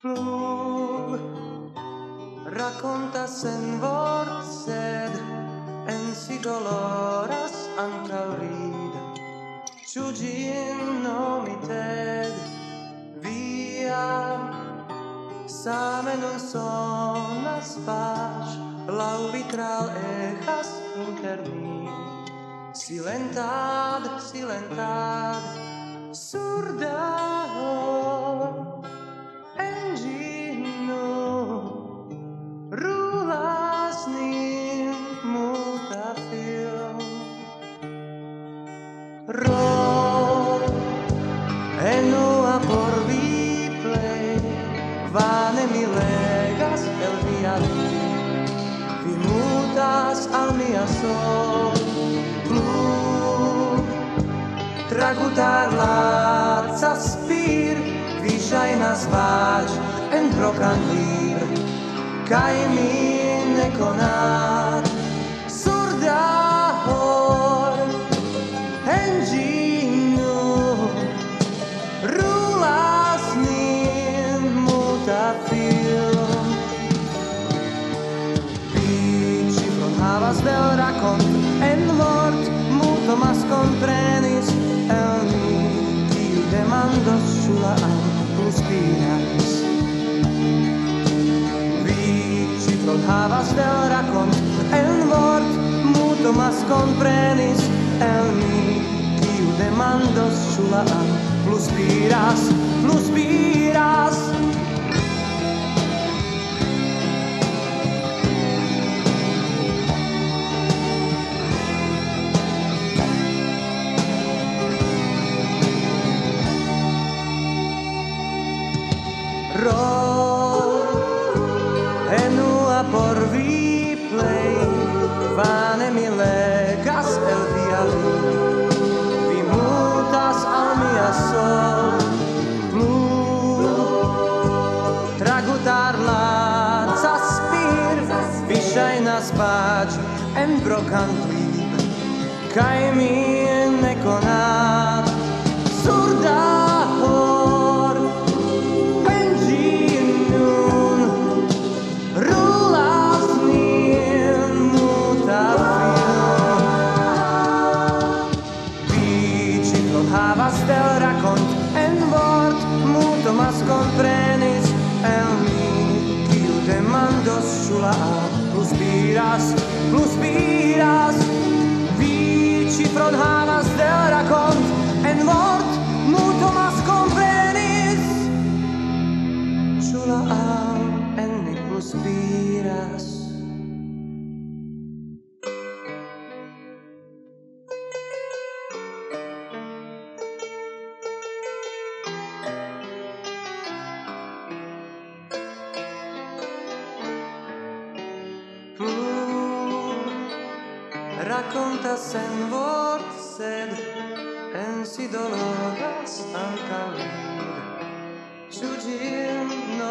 Plug racontas en vort sed en si doloras antal rid Ciu gin nomited via Same non sonas pace Lau vitral echas inter mi Silentad, silentad Surda plu tragutar la zaspir vi shainas vag en brocan lir kai mi ne havas bel racon en vort muto mas comprenis el mi tiu demandos su la inspiras vi cifron havas bel racon en vort muto mas comprenis el mi tiu demandos su la plus piras ro enua por vi play vane mi legas el via vi mutas al mia sol plu tragutar la zaspir vi shainas paci en brokan pli mi demandos su la plus piras plus piras vi cifron havas del racont en vort muto mas comprenis su la en mi plus piras raccontas en vort sed en si doloras vid Ciu gin nomite